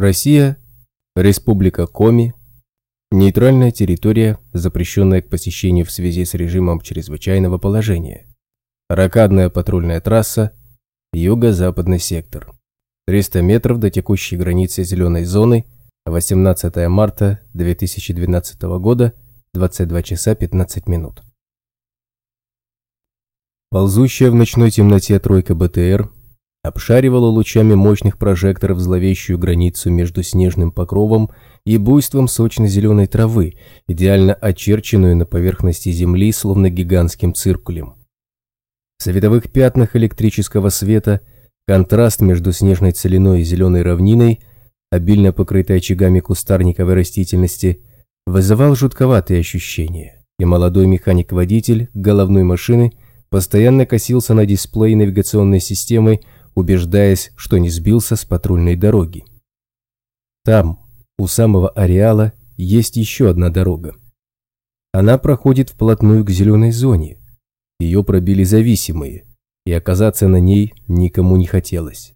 Россия, Республика Коми, нейтральная территория, запрещенная к посещению в связи с режимом чрезвычайного положения. Ракадная патрульная трасса, юго-западный сектор. 300 метров до текущей границы зеленой зоны, 18 марта 2012 года, 22 часа 15 минут. Ползущая в ночной темноте тройка БТР обшаривала лучами мощных прожекторов зловещую границу между снежным покровом и буйством сочно-зеленой травы, идеально очерченную на поверхности земли, словно гигантским циркулем. В световых пятнах электрического света контраст между снежной целиной и зеленой равниной, обильно покрытой очагами кустарниковой растительности, вызывал жутковатые ощущения, и молодой механик-водитель головной машины постоянно косился на дисплей навигационной системы, убеждаясь, что не сбился с патрульной дороги. Там, у самого ареала, есть еще одна дорога. Она проходит вплотную к зеленой зоне. Ее пробили зависимые, и оказаться на ней никому не хотелось.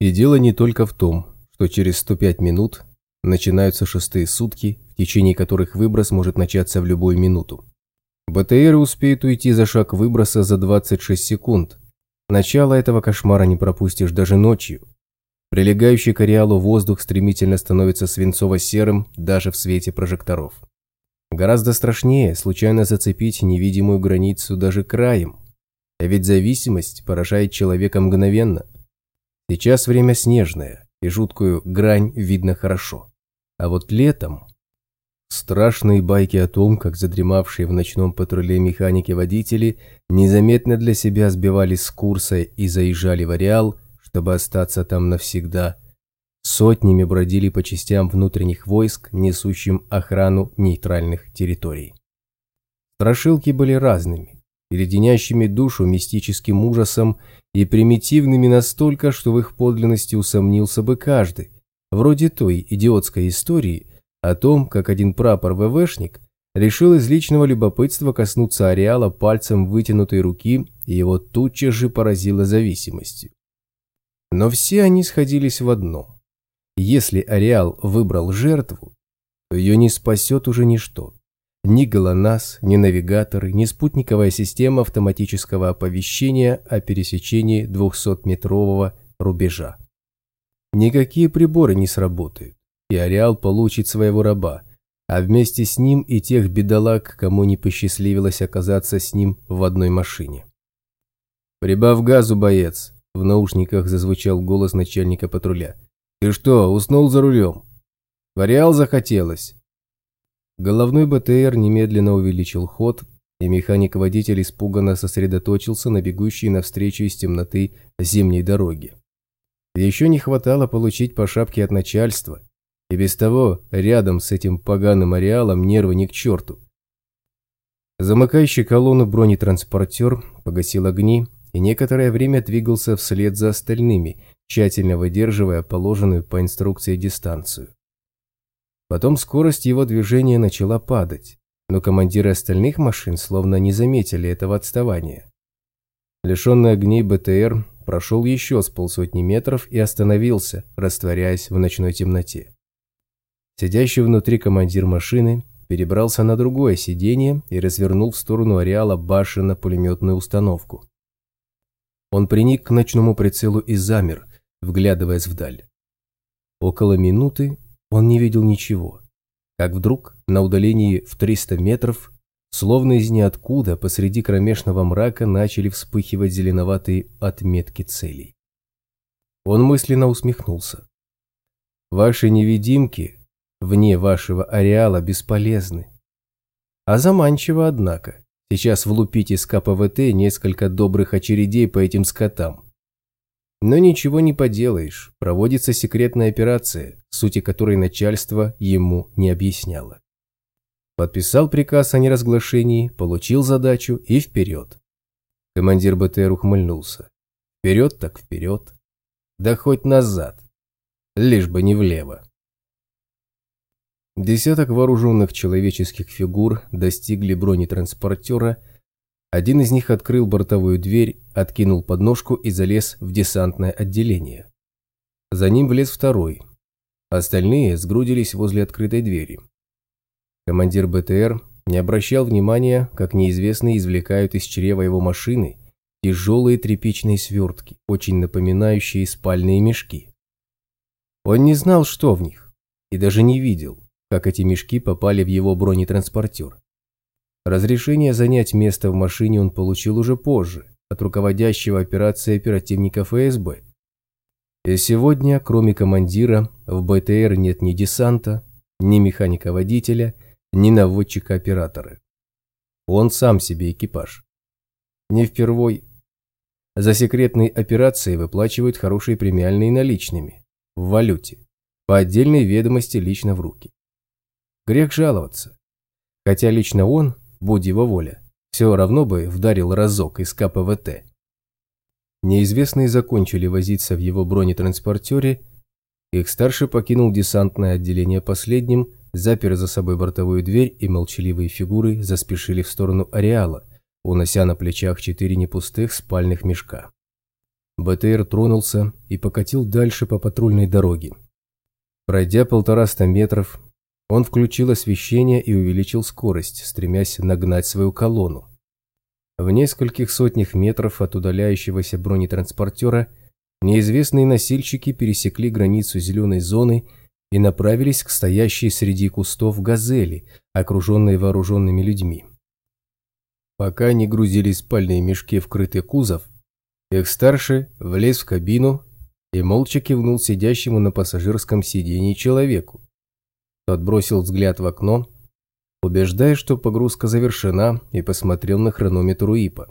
И дело не только в том, что через 105 минут начинаются шестые сутки, в течение которых выброс может начаться в любую минуту. БТР успеет уйти за шаг выброса за 26 секунд, Начало этого кошмара не пропустишь даже ночью. Прилегающий к ареалу воздух стремительно становится свинцово-серым даже в свете прожекторов. Гораздо страшнее случайно зацепить невидимую границу даже краем. Ведь зависимость поражает человека мгновенно. Сейчас время снежное, и жуткую грань видно хорошо. А вот летом Страшные байки о том, как задремавшие в ночном патруле механики-водители незаметно для себя сбивались с курса и заезжали в ареал, чтобы остаться там навсегда. Сотнями бродили по частям внутренних войск, несущим охрану нейтральных территорий. Страшилки были разными, леденящими душу мистическим ужасом и примитивными настолько, что в их подлинности усомнился бы каждый, вроде той идиотской истории – о том, как один прапор ВВшник решил из личного любопытства коснуться ареала пальцем вытянутой руки, и его тутчас же поразило зависимостью. Но все они сходились в одном. Если ареал выбрал жертву, то ее не спасет уже ничто. Ни ГЛОНАСС, ни навигаторы, ни спутниковая система автоматического оповещения о пересечении 200-метрового рубежа. Никакие приборы не сработают и Ареал получит своего раба, а вместе с ним и тех бедолаг, кому не посчастливилось оказаться с ним в одной машине. «Прибавь газу, боец!» – в наушниках зазвучал голос начальника патруля. «Ты что, уснул за рулем?» «В Ареал захотелось!» Головной БТР немедленно увеличил ход, и механик-водитель испуганно сосредоточился на бегущей навстречу из темноты зимней дороги. Еще не хватало получить по шапке от начальства, и без того рядом с этим поганым ареалом нервы не к черту. Замыкающий колонну бронетранспортер погасил огни и некоторое время двигался вслед за остальными, тщательно выдерживая положенную по инструкции дистанцию. Потом скорость его движения начала падать, но командиры остальных машин словно не заметили этого отставания. Лишенный огней БТР прошел еще с полсотни метров и остановился, растворяясь в ночной темноте. Сидящий внутри командир машины перебрался на другое сиденье и развернул в сторону ареала башенно-пулеметную установку. Он приник к ночному прицелу и замер, вглядываясь вдаль. Около минуты он не видел ничего, как вдруг на удалении в 300 метров, словно из ниоткуда посреди кромешного мрака начали вспыхивать зеленоватые отметки целей. Он мысленно усмехнулся. Ваши невидимки вне вашего ареала бесполезны. А заманчиво, однако. Сейчас влупить из КПВТ несколько добрых очередей по этим скотам. Но ничего не поделаешь, проводится секретная операция, сути которой начальство ему не объясняло. Подписал приказ о неразглашении, получил задачу и вперед. Командир БТР ухмыльнулся. Вперед так вперед. Да хоть назад. Лишь бы не влево. Десяток вооруженных человеческих фигур достигли бронетранспортера. Один из них открыл бортовую дверь, откинул подножку и залез в десантное отделение. За ним влез второй. Остальные сгрудились возле открытой двери. Командир БТР не обращал внимания, как неизвестные извлекают из чрева его машины тяжелые тряпичные свертки, очень напоминающие спальные мешки. Он не знал, что в них, и даже не видел, как эти мешки попали в его бронетранспортер. Разрешение занять место в машине он получил уже позже, от руководящего операцией оперативника ФСБ. И сегодня, кроме командира, в БТР нет ни десанта, ни механика-водителя, ни наводчика-оператора. Он сам себе экипаж. Не впервой. За секретные операции выплачивают хорошие премиальные наличными, в валюте, по отдельной ведомости лично в руки. Грех жаловаться. Хотя лично он, будь его воля, все равно бы вдарил разок из КПВТ. Неизвестные закончили возиться в его бронетранспортере, их старший покинул десантное отделение последним, запер за собой бортовую дверь и молчаливые фигуры заспешили в сторону ареала, унося на плечах четыре непустых спальных мешка. БТР тронулся и покатил дальше по патрульной дороге. Пройдя полтораста метров, он включил освещение и увеличил скорость, стремясь нагнать свою колонну. В нескольких сотнях метров от удаляющегося бронетранспортера неизвестные носильщики пересекли границу зеленой зоны и направились к стоящей среди кустов газели, окруженной вооруженными людьми. Пока не грузили спальные мешки в крытый кузов, их старший влез в кабину и молча кивнул сидящему на пассажирском сиденье человеку. Тот бросил взгляд в окно, убеждая, что погрузка завершена, и посмотрел на хронометр УИПа.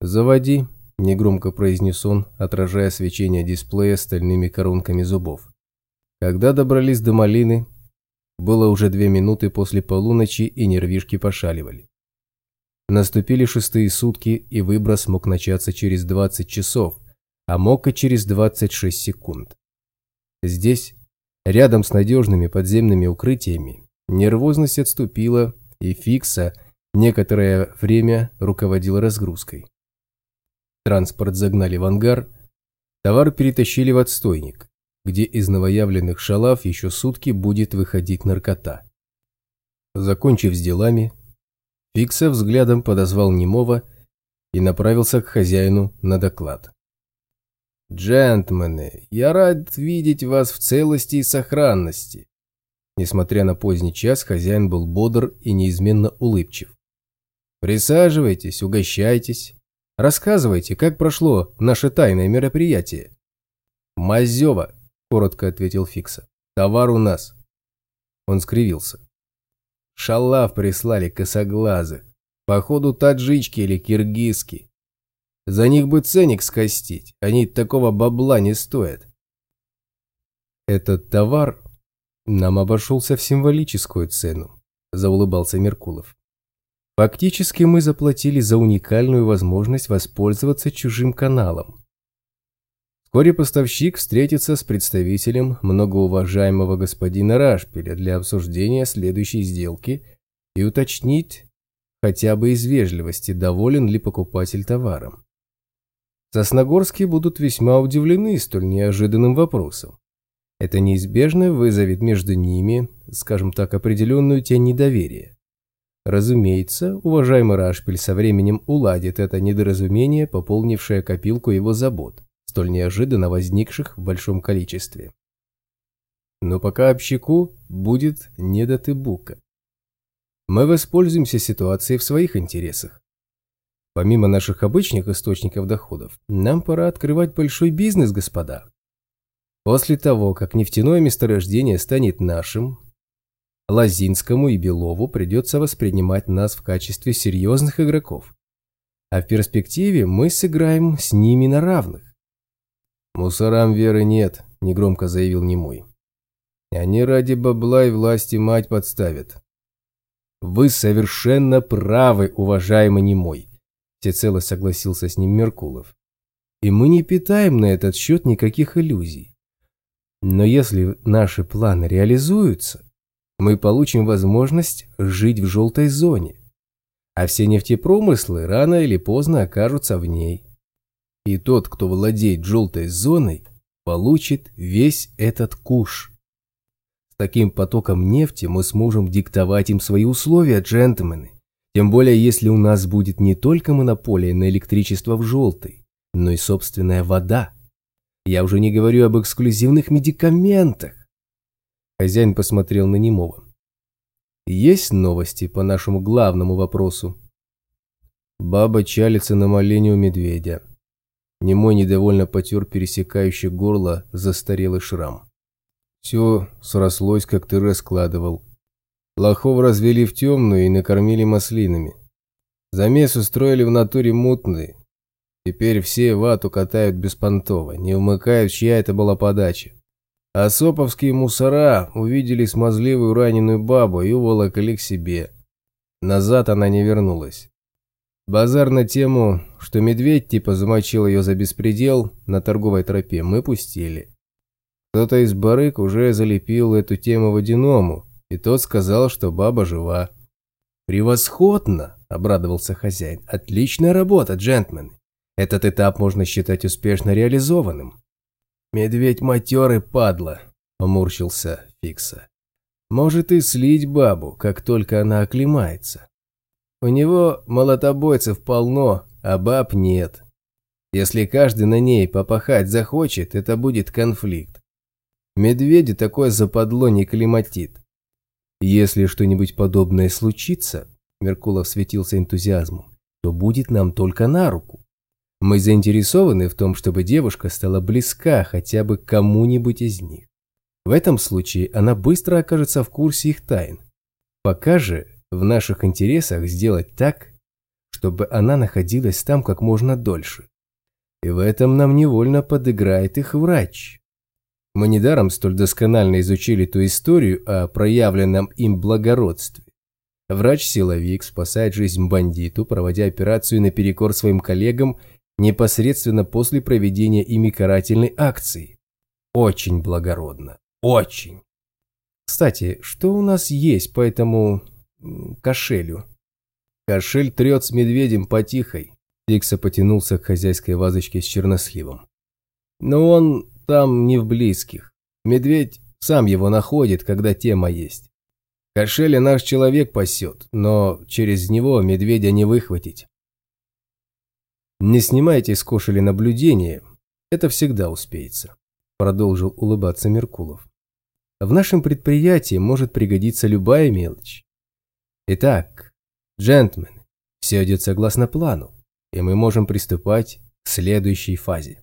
«Заводи», – негромко произнес он, отражая свечение дисплея стальными коронками зубов. Когда добрались до малины, было уже две минуты после полуночи, и нервишки пошаливали. Наступили шестые сутки, и выброс мог начаться через 20 часов, а мог и через 26 секунд. Здесь, рядом с надежными подземными укрытиями, нервозность отступила, и Фикса некоторое время руководил разгрузкой. Транспорт загнали в ангар, товар перетащили в отстойник, где из новоявленных шалав еще сутки будет выходить наркота. Закончив с делами, Фикса взглядом подозвал немого и направился к хозяину на доклад. «Джентльмены, я рад видеть вас в целости и сохранности». Несмотря на поздний час, хозяин был бодр и неизменно улыбчив. «Присаживайтесь, угощайтесь. Рассказывайте, как прошло наше тайное мероприятие». «Мазева», – коротко ответил Фикса. «Товар у нас». Он скривился. Шалав прислали косоглазых. Походу, таджички или киргизки. За них бы ценник скостить, они такого бабла не стоят. Этот товар нам обошелся в символическую цену, заулыбался Меркулов. Фактически мы заплатили за уникальную возможность воспользоваться чужим каналом. Вскоре поставщик встретится с представителем многоуважаемого господина Рашпиля для обсуждения следующей сделки и уточнить хотя бы из вежливости, доволен ли покупатель товаром. Сосногорские будут весьма удивлены столь неожиданным вопросом. Это неизбежно вызовет между ними, скажем так, определенную тень недоверия. Разумеется, уважаемый Рашпиль со временем уладит это недоразумение, пополнившее копилку его забот столь неожиданно возникших в большом количестве. Но пока общаку будет не до тыбука. Мы воспользуемся ситуацией в своих интересах. Помимо наших обычных источников доходов, нам пора открывать большой бизнес, господа. После того, как нефтяное месторождение станет нашим, Лазинскому и Белову придется воспринимать нас в качестве серьезных игроков. А в перспективе мы сыграем с ними на равных. «Мусорам веры нет», – негромко заявил Немой. «Они ради бабла и власти мать подставят». «Вы совершенно правы, уважаемый Немой», – всецело согласился с ним Меркулов. «И мы не питаем на этот счет никаких иллюзий. Но если наши планы реализуются, мы получим возможность жить в желтой зоне, а все нефтепромыслы рано или поздно окажутся в ней. И тот, кто владеет желтой зоной, получит весь этот куш. С таким потоком нефти мы сможем диктовать им свои условия, джентльмены. Тем более, если у нас будет не только монополия на электричество в желтой, но и собственная вода. Я уже не говорю об эксклюзивных медикаментах. Хозяин посмотрел на Немова. Есть новости по нашему главному вопросу? Баба чалится на молене у медведя. Немой недовольно потер пересекающий горло застарелый шрам. Все срослось, как ты раскладывал. Лохов развели в темную и накормили маслинами. Замес устроили в натуре мутный. Теперь все вату катают беспонтово, не умыкают, чья это была подача. А соповские мусора увидели смазливую раненую бабу и уволокли к себе. Назад она не вернулась. Базар на тему, что медведь типа замочил ее за беспредел на торговой тропе, мы пустили. Кто-то из барыг уже залепил эту тему водяному, и тот сказал, что баба жива. «Превосходно!» – обрадовался хозяин. «Отличная работа, джентльмены! Этот этап можно считать успешно реализованным». «Медведь матерый падла», – поморщился Фикса. «Может и слить бабу, как только она оклемается. У него молотобойцев полно, а баб нет. Если каждый на ней попахать захочет, это будет конфликт. Медведи такое западло не климатит. Если что-нибудь подобное случится, Меркулов светился энтузиазмом, то будет нам только на руку. Мы заинтересованы в том, чтобы девушка стала близка хотя бы кому-нибудь из них. В этом случае она быстро окажется в курсе их тайн. Пока же в наших интересах сделать так, чтобы она находилась там как можно дольше. И в этом нам невольно подыграет их врач. Мы недаром столь досконально изучили ту историю о проявленном им благородстве. Врач-силовик спасает жизнь бандиту, проводя операцию наперекор своим коллегам непосредственно после проведения ими карательной акции. Очень благородно. Очень. Кстати, что у нас есть по этому кошелю? Кошель трет с медведем потихой. Фикса потянулся к хозяйской вазочке с черносливом. Но он там не в близких. Медведь сам его находит, когда тема есть. Кошеля наш человек пасет, но через него медведя не выхватить. Не снимайте с кошели наблюдение, это всегда успеется, продолжил улыбаться Меркулов. В нашем предприятии может пригодиться любая мелочь. Итак, джентльмены, все идет согласно плану, и мы можем приступать к следующей фазе.